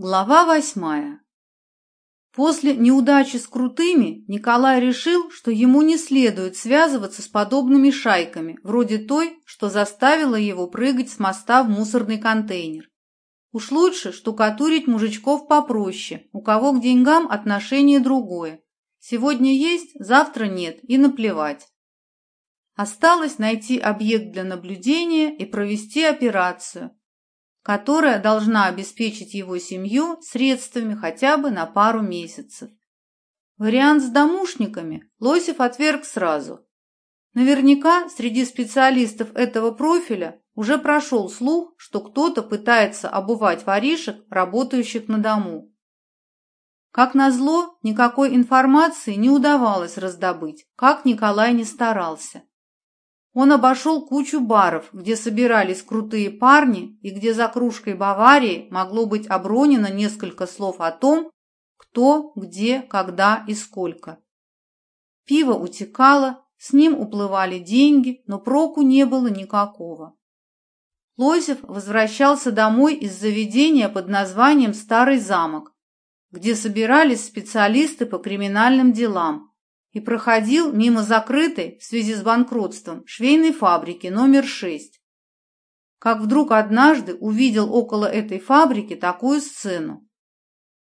Глава восьмая. После неудачи с крутыми Николай решил, что ему не следует связываться с подобными шайками, вроде той, что заставила его прыгать с моста в мусорный контейнер. Уж лучше штукатурить мужичков попроще, у кого к деньгам отношение другое. Сегодня есть, завтра нет, и наплевать. Осталось найти объект для наблюдения и провести операцию – которая должна обеспечить его семью средствами хотя бы на пару месяцев. Вариант с домушниками Лосев отверг сразу. Наверняка среди специалистов этого профиля уже прошел слух, что кто-то пытается обувать воришек, работающих на дому. Как назло, никакой информации не удавалось раздобыть, как Николай не старался. Он обошел кучу баров, где собирались крутые парни и где за кружкой Баварии могло быть обронено несколько слов о том, кто, где, когда и сколько. Пиво утекало, с ним уплывали деньги, но проку не было никакого. Лозев возвращался домой из заведения под названием «Старый замок», где собирались специалисты по криминальным делам, и проходил мимо закрытой в связи с банкротством швейной фабрики номер 6. Как вдруг однажды увидел около этой фабрики такую сцену.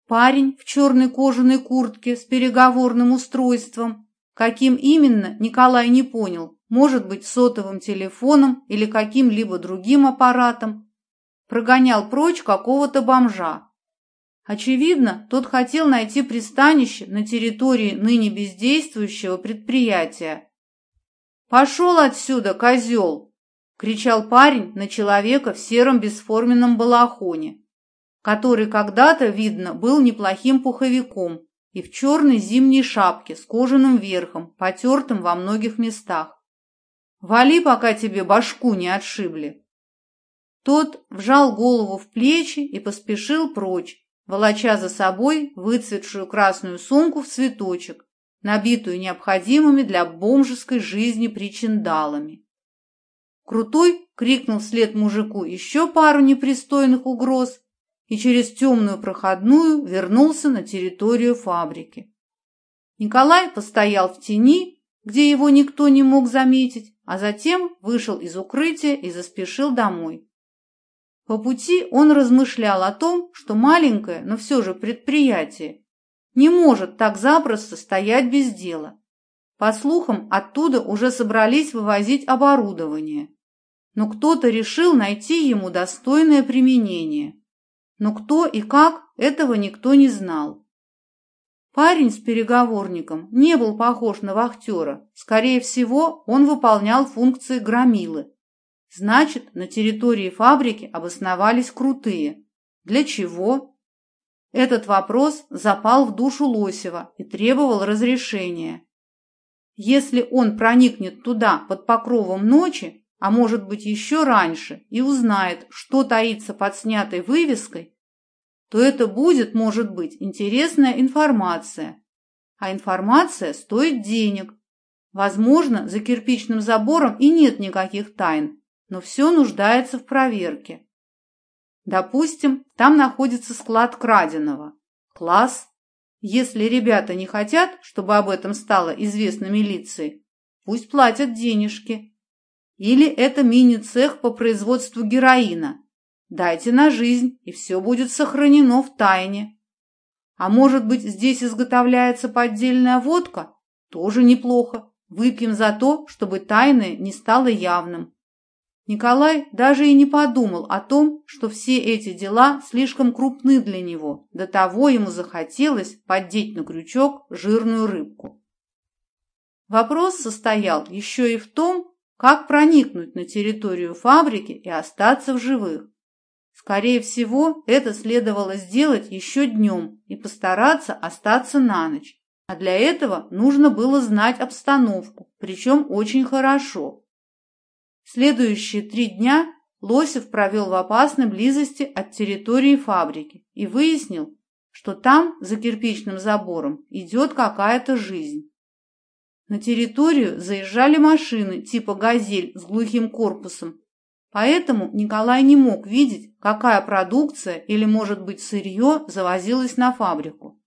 Парень в черной кожаной куртке с переговорным устройством, каким именно Николай не понял, может быть сотовым телефоном или каким-либо другим аппаратом, прогонял прочь какого-то бомжа, Очевидно, тот хотел найти пристанище на территории ныне бездействующего предприятия. «Пошел отсюда, козел!» — кричал парень на человека в сером бесформенном балахоне, который когда-то, видно, был неплохим пуховиком и в черной зимней шапке с кожаным верхом, потертым во многих местах. «Вали, пока тебе башку не отшибли!» Тот вжал голову в плечи и поспешил прочь, волоча за собой выцветшую красную сумку в цветочек, набитую необходимыми для бомжеской жизни причиндалами. Крутой крикнул вслед мужику еще пару непристойных угроз и через темную проходную вернулся на территорию фабрики. Николай постоял в тени, где его никто не мог заметить, а затем вышел из укрытия и заспешил домой. По пути он размышлял о том, что маленькое, но все же предприятие не может так запросто стоять без дела. По слухам, оттуда уже собрались вывозить оборудование. Но кто-то решил найти ему достойное применение. Но кто и как, этого никто не знал. Парень с переговорником не был похож на вахтера. Скорее всего, он выполнял функции громилы Значит, на территории фабрики обосновались крутые. Для чего? Этот вопрос запал в душу Лосева и требовал разрешения. Если он проникнет туда под покровом ночи, а может быть еще раньше, и узнает, что таится под снятой вывеской, то это будет, может быть, интересная информация. А информация стоит денег. Возможно, за кирпичным забором и нет никаких тайн, но все нуждается в проверке. Допустим, там находится склад краденого. Класс. Если ребята не хотят, чтобы об этом стало известно милиции, пусть платят денежки. Или это мини-цех по производству героина. Дайте на жизнь, и все будет сохранено в тайне. А может быть, здесь изготовляется поддельная водка? Тоже неплохо. Выпьем за то, чтобы тайное не стало явным. Николай даже и не подумал о том, что все эти дела слишком крупны для него. До того ему захотелось поддеть на крючок жирную рыбку. Вопрос состоял еще и в том, как проникнуть на территорию фабрики и остаться в живых. Скорее всего, это следовало сделать еще днем и постараться остаться на ночь. А для этого нужно было знать обстановку, причем очень хорошо. Следующие три дня Лосев провел в опасной близости от территории фабрики и выяснил, что там, за кирпичным забором, идет какая-то жизнь. На территорию заезжали машины типа «Газель» с глухим корпусом, поэтому Николай не мог видеть, какая продукция или, может быть, сырье завозилось на фабрику.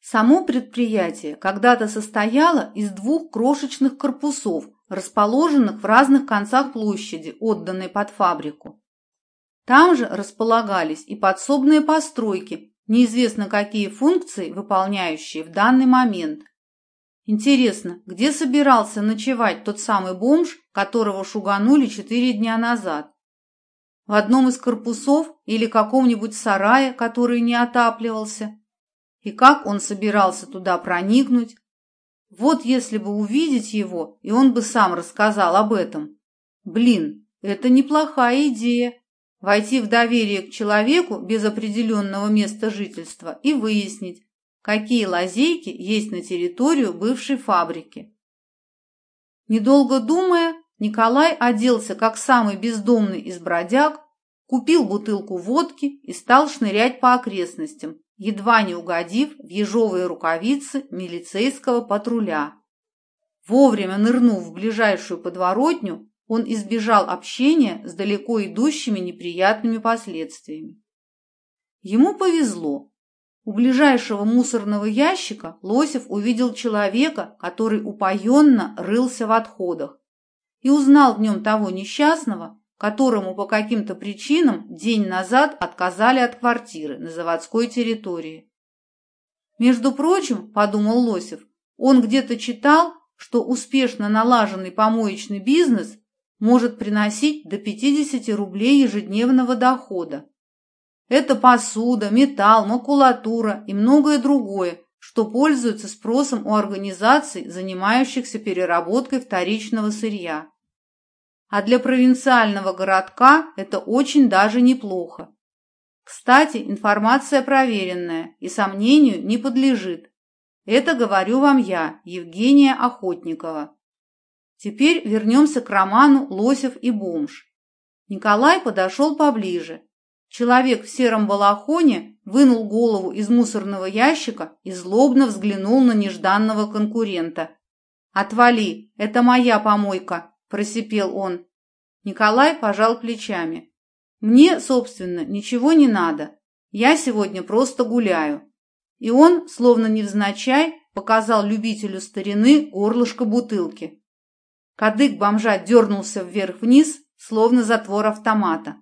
Само предприятие когда-то состояло из двух крошечных корпусов – расположенных в разных концах площади, отданной под фабрику. Там же располагались и подсобные постройки, неизвестно какие функции, выполняющие в данный момент. Интересно, где собирался ночевать тот самый бомж, которого шуганули четыре дня назад? В одном из корпусов или каком-нибудь сарае, который не отапливался? И как он собирался туда проникнуть? Вот если бы увидеть его, и он бы сам рассказал об этом. Блин, это неплохая идея. Войти в доверие к человеку без определенного места жительства и выяснить, какие лазейки есть на территорию бывшей фабрики. Недолго думая, Николай оделся как самый бездомный из бродяг, купил бутылку водки и стал шнырять по окрестностям, едва не угодив в ежовые рукавицы милицейского патруля. Вовремя нырнув в ближайшую подворотню, он избежал общения с далеко идущими неприятными последствиями. Ему повезло. У ближайшего мусорного ящика Лосев увидел человека, который упоенно рылся в отходах, и узнал в нем того несчастного, которому по каким-то причинам день назад отказали от квартиры на заводской территории. Между прочим, подумал Лосев, он где-то читал, что успешно налаженный помоечный бизнес может приносить до 50 рублей ежедневного дохода. Это посуда, металл, макулатура и многое другое, что пользуется спросом у организаций, занимающихся переработкой вторичного сырья. А Для провинциального городка это очень даже неплохо. Кстати, информация проверенная и сомнению не подлежит. Это говорю вам я, Евгения Охотникова. Теперь вернемся к роману «Лосев и бомж». Николай подошел поближе. Человек в сером балахоне вынул голову из мусорного ящика и злобно взглянул на нежданного конкурента. «Отвали, это моя помойка», просипел он. Николай пожал плечами. «Мне, собственно, ничего не надо. Я сегодня просто гуляю». И он, словно невзначай, показал любителю старины горлышко бутылки. Кадык бомжа дернулся вверх-вниз, словно затвор автомата.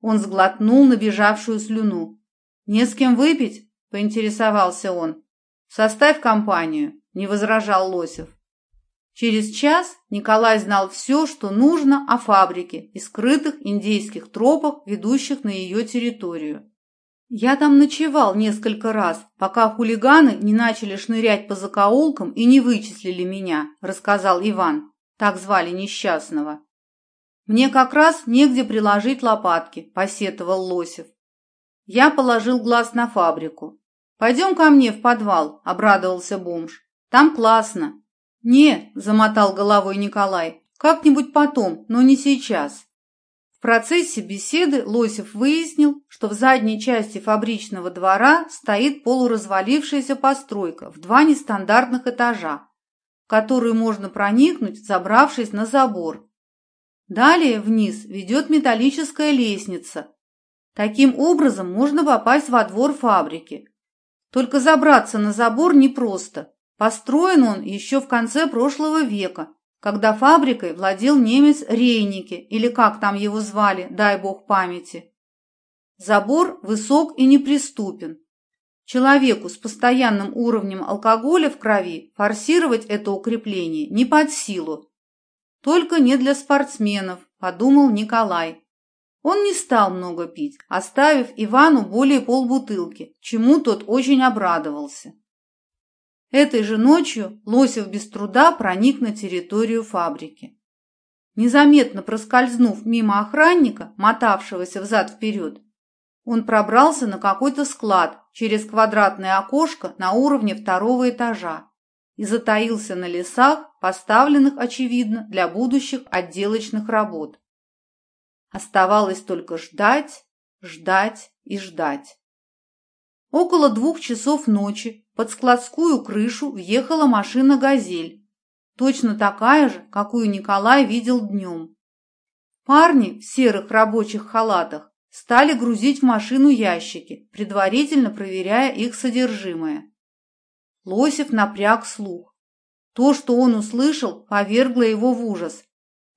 Он сглотнул набежавшую слюну. «Не с кем выпить?» – поинтересовался он. «Составь компанию», – не возражал Лосев. Через час Николай знал все, что нужно о фабрике и скрытых индейских тропах, ведущих на ее территорию. Я там ночевал несколько раз, пока хулиганы не начали шнырять по закоулкам и не вычислили меня, рассказал Иван, так звали несчастного. Мне как раз негде приложить лопатки, посетовал Лосев. Я положил глаз на фабрику. «Пойдем ко мне в подвал», – обрадовался бомж. «Там классно, «Не», – замотал головой Николай, – «как-нибудь потом, но не сейчас». В процессе беседы Лосев выяснил, что в задней части фабричного двора стоит полуразвалившаяся постройка в два нестандартных этажа, в которую можно проникнуть, забравшись на забор, Далее вниз ведет металлическая лестница. Таким образом можно попасть во двор фабрики. Только забраться на забор непросто. Построен он еще в конце прошлого века, когда фабрикой владел немец Рейнике, или как там его звали, дай бог памяти. Забор высок и неприступен. Человеку с постоянным уровнем алкоголя в крови форсировать это укрепление не под силу, только не для спортсменов, подумал Николай. Он не стал много пить, оставив Ивану более полбутылки, чему тот очень обрадовался. Этой же ночью Лосев без труда проник на территорию фабрики. Незаметно проскользнув мимо охранника, мотавшегося взад-вперед, он пробрался на какой-то склад через квадратное окошко на уровне второго этажа и затаился на лесах, поставленных, очевидно, для будущих отделочных работ. Оставалось только ждать, ждать и ждать. Около двух часов ночи под складскую крышу въехала машина «Газель», точно такая же, какую Николай видел днем. Парни в серых рабочих халатах стали грузить в машину ящики, предварительно проверяя их содержимое. Лосев напряг слух. То, что он услышал, повергло его в ужас.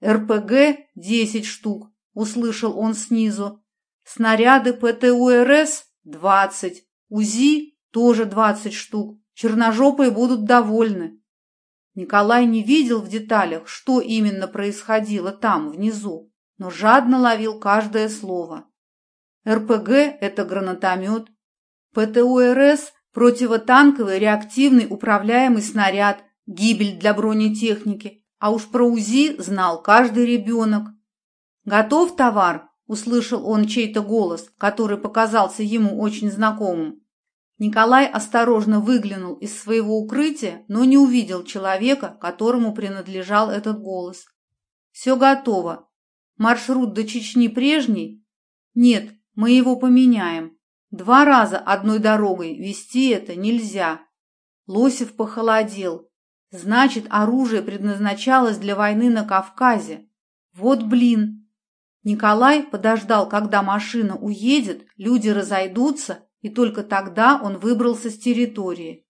«РПГ – десять штук», – услышал он снизу. «Снаряды ПТУРС – двадцать. Узи тоже 20 штук. Черножопые будут довольны. Николай не видел в деталях, что именно происходило там, внизу, но жадно ловил каждое слово. РПГ – это гранатомет, ПТУРС – противотанковый реактивный управляемый снаряд, гибель для бронетехники, а уж про УЗИ знал каждый ребенок. «Готов товар?» – услышал он чей-то голос, который показался ему очень знакомым. Николай осторожно выглянул из своего укрытия, но не увидел человека, которому принадлежал этот голос. «Все готово. Маршрут до Чечни прежний? Нет, мы его поменяем. Два раза одной дорогой вести это нельзя». Лосев похолодел. «Значит, оружие предназначалось для войны на Кавказе. Вот блин!» Николай подождал, когда машина уедет, люди разойдутся, и только тогда он выбрался с территории.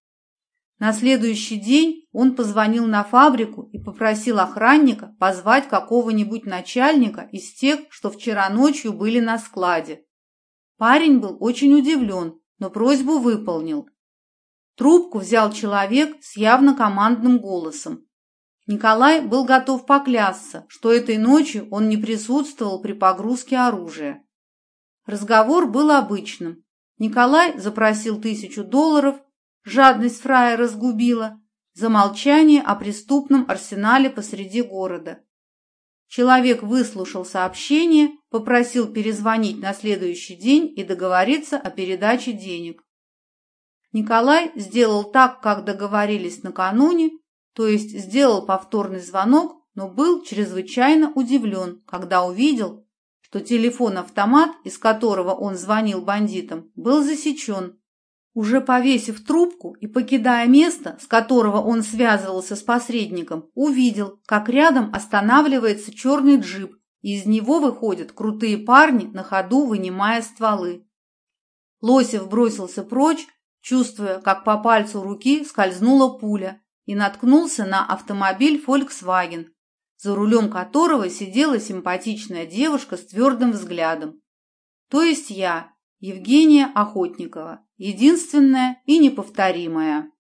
На следующий день он позвонил на фабрику и попросил охранника позвать какого-нибудь начальника из тех, что вчера ночью были на складе. Парень был очень удивлен, но просьбу выполнил. Трубку взял человек с явно командным голосом. Николай был готов поклясться, что этой ночью он не присутствовал при погрузке оружия. Разговор был обычным. Николай запросил тысячу долларов, жадность фрая разгубила, за молчание о преступном арсенале посреди города. Человек выслушал сообщение, попросил перезвонить на следующий день и договориться о передаче денег. Николай сделал так, как договорились накануне, то есть сделал повторный звонок, но был чрезвычайно удивлен, когда увидел, что телефон-автомат, из которого он звонил бандитам, был засечен. Уже повесив трубку и покидая место, с которого он связывался с посредником, увидел, как рядом останавливается черный джип, и из него выходят крутые парни, на ходу вынимая стволы. Лосев бросился прочь, чувствуя, как по пальцу руки скользнула пуля, и наткнулся на автомобиль Volkswagen, за рулем которого сидела симпатичная девушка с твердым взглядом. То есть я, Евгения Охотникова, единственная и неповторимая.